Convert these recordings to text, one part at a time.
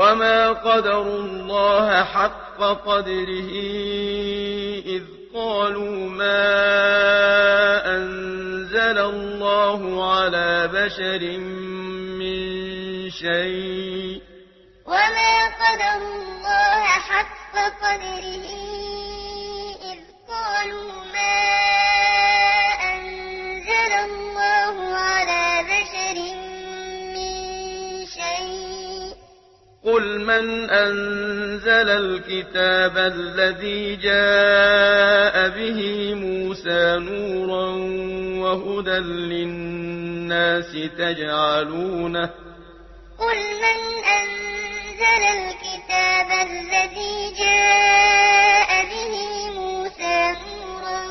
وما قدروا الله حق قدره إذ قالوا ما أنزل الله على بشر من شيء وما قدروا الله حق قدره إذ قالوا من أنزل الكتاب الذي جاء به موسى نورا وهدى للناس تجعلونه قل من أنزل الكتاب الذي جاء به موسى نورا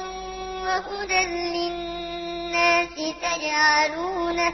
وهدى للناس تجعلونه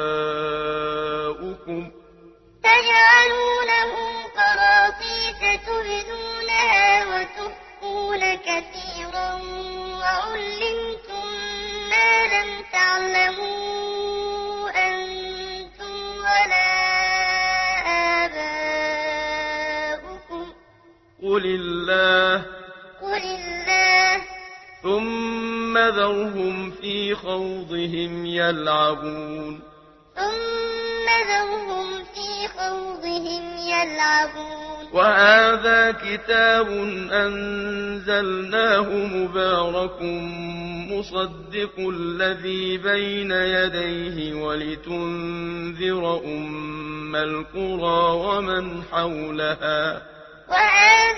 قل الله قل الله ثم ذرهم في خوضهم يلعبون ثم ذرهم في خوضهم يلعبون وهذا كتاب أنزلناه مبارك مصدق الذي بين يديه ولتنذر أم القرى ومن حولها وهذا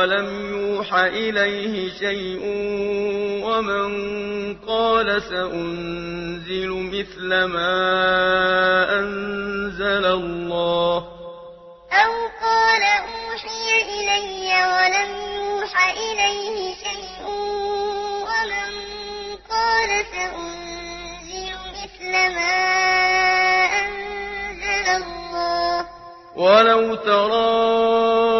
ولم يوح إليه شيء ومن قال سأنزل مثل ما أنزل الله أو قال أوحي إلي ولم يوح إليه شيء ومن قال سأنزل مثل ما أنزل الله ولو ترى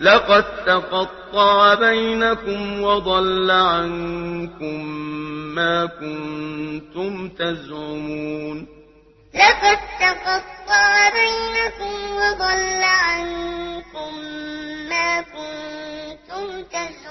لقد تقطع بينكم وضل عنكم ما كنتم تزعمون. لقد تقطع بينكم وضل عنكم ما كنتم تزعمون.